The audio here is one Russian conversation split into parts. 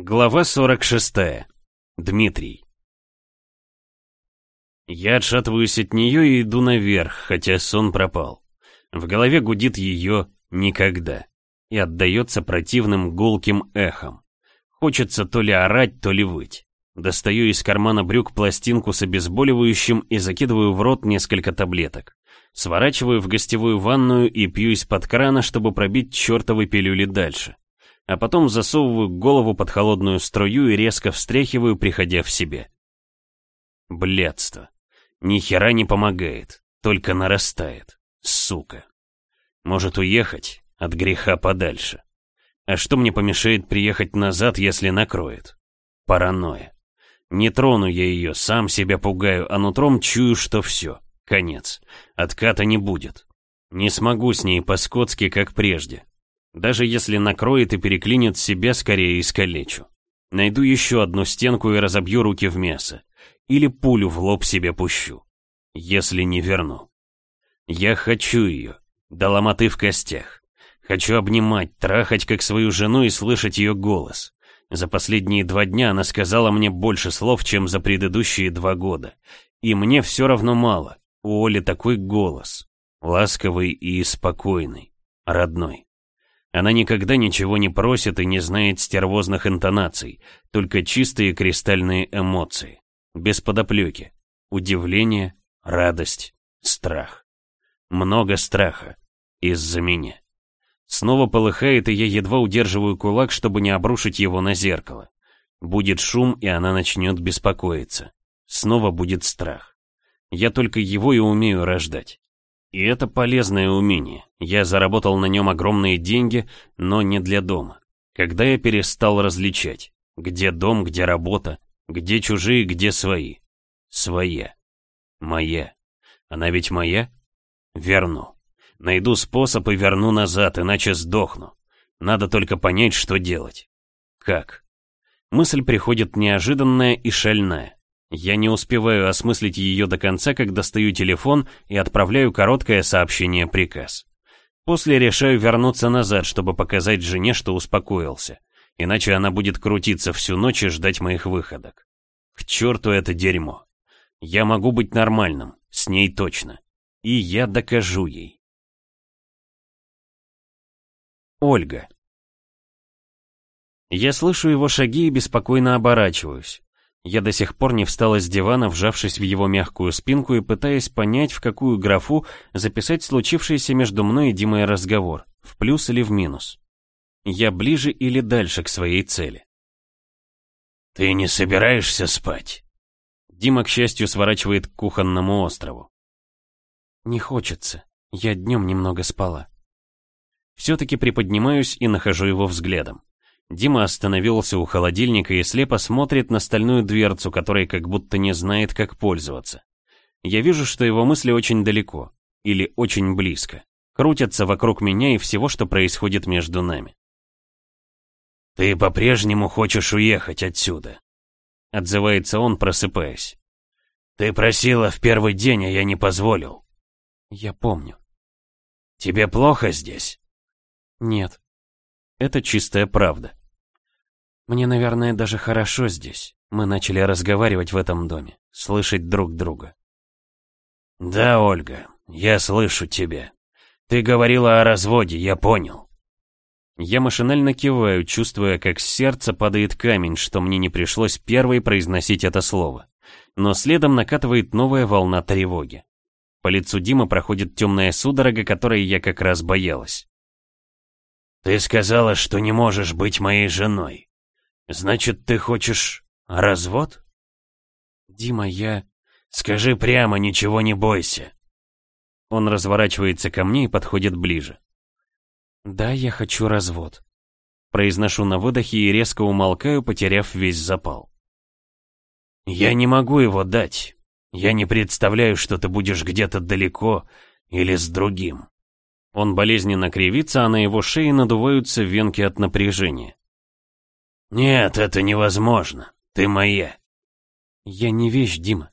Глава 46. Дмитрий. Я отшатываюсь от нее и иду наверх, хотя сон пропал. В голове гудит ее «никогда» и отдается противным гулким эхом. Хочется то ли орать, то ли выть. Достаю из кармана брюк пластинку с обезболивающим и закидываю в рот несколько таблеток. Сворачиваю в гостевую ванную и пью из-под крана, чтобы пробить чертовы пилюли дальше а потом засовываю голову под холодную струю и резко встряхиваю, приходя в себе. Блядство. Ни хера не помогает, только нарастает. Сука. Может уехать от греха подальше. А что мне помешает приехать назад, если накроет? Паранойя. Не трону я ее, сам себя пугаю, а нутром чую, что все, конец. Отката не будет. Не смогу с ней по-скотски, как прежде. Даже если накроет и переклинит себя, скорее искалечу. Найду еще одну стенку и разобью руки в мясо. Или пулю в лоб себе пущу. Если не верну. Я хочу ее. До ломоты в костях. Хочу обнимать, трахать как свою жену и слышать ее голос. За последние два дня она сказала мне больше слов, чем за предыдущие два года. И мне все равно мало. У Оли такой голос. Ласковый и спокойный. Родной. Она никогда ничего не просит и не знает стервозных интонаций, только чистые кристальные эмоции. Без подоплеки. Удивление, радость, страх. Много страха. Из-за меня. Снова полыхает, и я едва удерживаю кулак, чтобы не обрушить его на зеркало. Будет шум, и она начнет беспокоиться. Снова будет страх. Я только его и умею рождать. И это полезное умение. Я заработал на нем огромные деньги, но не для дома. Когда я перестал различать, где дом, где работа, где чужие, где свои. Своя. Моя. Она ведь моя? Верну. Найду способ и верну назад, иначе сдохну. Надо только понять, что делать. Как? Мысль приходит неожиданная и шальная. Я не успеваю осмыслить ее до конца, как достаю телефон и отправляю короткое сообщение-приказ. После решаю вернуться назад, чтобы показать жене, что успокоился. Иначе она будет крутиться всю ночь и ждать моих выходок. К черту это дерьмо. Я могу быть нормальным, с ней точно. И я докажу ей. Ольга. Я слышу его шаги и беспокойно оборачиваюсь. Я до сих пор не встала с дивана, вжавшись в его мягкую спинку и пытаясь понять, в какую графу записать случившийся между мной и Димой разговор, в плюс или в минус. Я ближе или дальше к своей цели. «Ты не собираешься спать?» Дима, к счастью, сворачивает к кухонному острову. «Не хочется. Я днем немного спала». Все-таки приподнимаюсь и нахожу его взглядом. Дима остановился у холодильника и слепо смотрит на стальную дверцу, которой как будто не знает, как пользоваться. Я вижу, что его мысли очень далеко, или очень близко, крутятся вокруг меня и всего, что происходит между нами. «Ты по-прежнему хочешь уехать отсюда?» Отзывается он, просыпаясь. «Ты просила в первый день, а я не позволил». «Я помню». «Тебе плохо здесь?» «Нет». Это чистая правда. Мне, наверное, даже хорошо здесь. Мы начали разговаривать в этом доме, слышать друг друга. Да, Ольга, я слышу тебя. Ты говорила о разводе, я понял. Я машинально киваю, чувствуя, как с сердца падает камень, что мне не пришлось первой произносить это слово. Но следом накатывает новая волна тревоги. По лицу Димы проходит темная судорога, которой я как раз боялась. «Ты сказала, что не можешь быть моей женой. «Значит, ты хочешь развод?» «Дима, я...» «Скажи прямо, ничего не бойся». Он разворачивается ко мне и подходит ближе. «Да, я хочу развод». Произношу на выдохе и резко умолкаю, потеряв весь запал. «Я не могу его дать. Я не представляю, что ты будешь где-то далеко или с другим». Он болезненно кривится, а на его шее надуваются венки от напряжения. «Нет, это невозможно. Ты моя». «Я не вещь, Дима».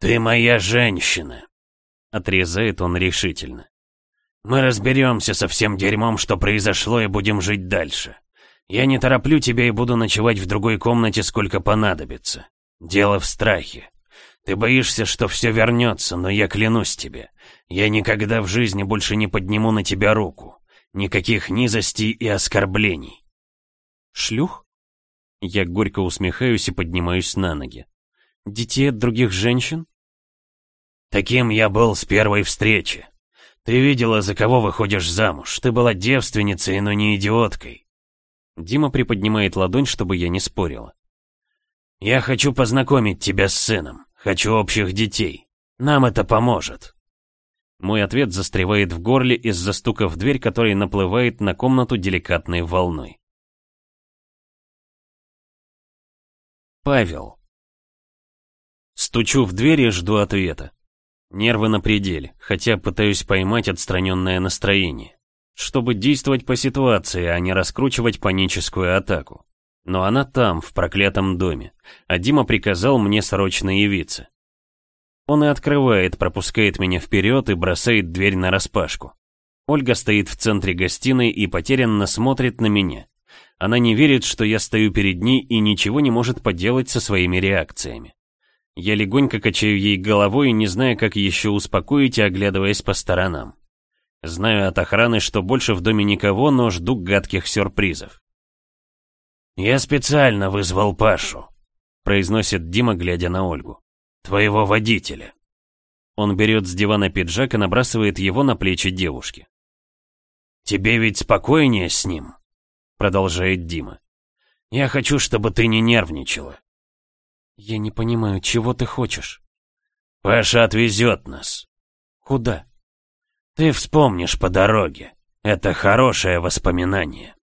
«Ты моя женщина», — отрезает он решительно. «Мы разберемся со всем дерьмом, что произошло, и будем жить дальше. Я не тороплю тебя и буду ночевать в другой комнате, сколько понадобится. Дело в страхе. Ты боишься, что все вернется, но я клянусь тебе, я никогда в жизни больше не подниму на тебя руку. Никаких низостей и оскорблений. Шлюх? Я горько усмехаюсь и поднимаюсь на ноги. Детей от других женщин? Таким я был с первой встречи. Ты видела, за кого выходишь замуж. Ты была девственницей, но не идиоткой. Дима приподнимает ладонь, чтобы я не спорила. Я хочу познакомить тебя с сыном. Хочу общих детей. Нам это поможет. Мой ответ застревает в горле из-за стука в дверь, который наплывает на комнату деликатной волной. Павел. Стучу в дверь и жду ответа. Нервы на пределе, хотя пытаюсь поймать отстраненное настроение. Чтобы действовать по ситуации, а не раскручивать паническую атаку. Но она там, в проклятом доме, а Дима приказал мне срочно явиться. Он и открывает, пропускает меня вперед и бросает дверь на распашку. Ольга стоит в центре гостиной и потерянно смотрит на меня. Она не верит, что я стою перед ней и ничего не может поделать со своими реакциями. Я легонько качаю ей головой, не зная, как еще успокоить и оглядываясь по сторонам. Знаю от охраны, что больше в доме никого, но жду гадких сюрпризов. «Я специально вызвал Пашу», — произносит Дима, глядя на Ольгу. «Твоего водителя». Он берет с дивана пиджак и набрасывает его на плечи девушки. «Тебе ведь спокойнее с ним», — продолжает Дима. «Я хочу, чтобы ты не нервничала». «Я не понимаю, чего ты хочешь?» «Паша отвезет нас». «Куда?» «Ты вспомнишь по дороге. Это хорошее воспоминание».